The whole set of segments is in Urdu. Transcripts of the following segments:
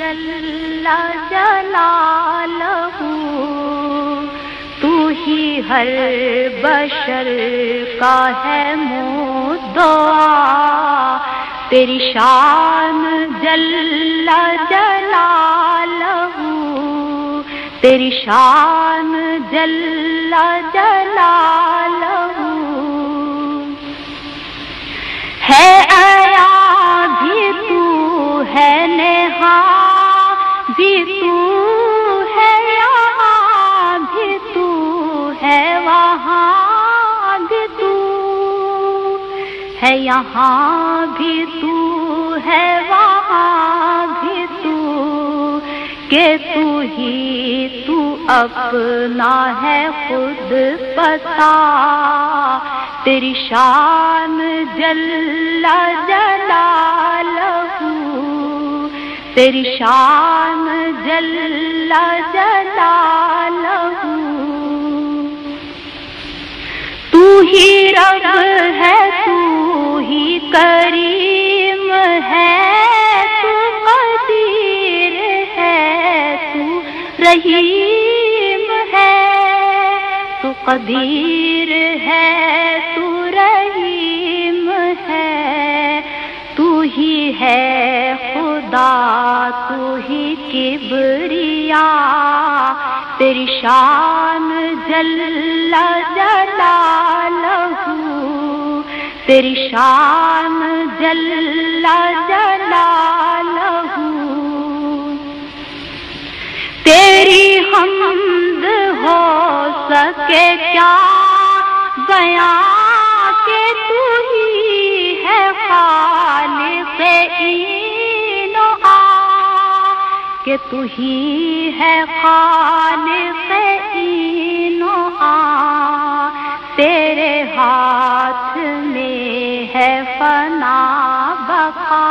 جل جلالہ تو ہی ہر بشر کا ہے مدعا۔ تیری شان جل جلالہ تیری شان جل جلالہ بھی تو ہے یہاں بھی تو ہے وہاں بھی تو ہے یہاں بھی تو ہے وہاں بھی تو کہ تو ہی تو اپنا ہے خود پتا تیری شان جل جلالہ تیری شان جل جلالہ تو ہی رب ہے، تو ہی کریم ہے، تو قدیر ہے، تو رحیم ہے۔ تو قدیر ہے، تو رحیم ہے۔ تو ہی ہے خدا، تو ہی کبریا تیری شان جل جلالہ۔ تیری شان جل جلالہ۔ تیری حمد ہو سکے کیا؟ بیاں کہ تو ہی ہے خالق این و آ، تیرے ہاتھ میں ہے فنا بقا،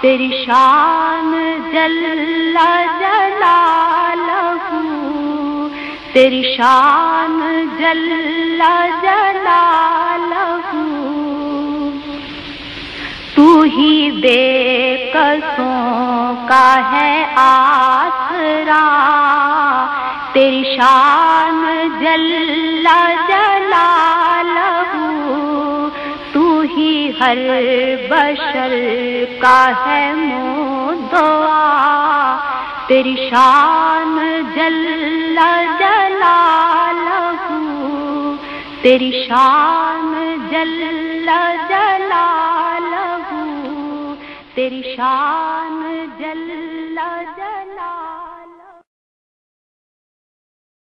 تیری شان جل جلالہ، تیری شان جل جلالہ۔ تو ہی بے قصوں کا ہے آسرا۔ تیری شان جل جلالہ، تو ہی ہر بشر کا ہے مدعا تیری شان جل جلالہ، تیری شان جل جلالہ۔ تیری شان جل جل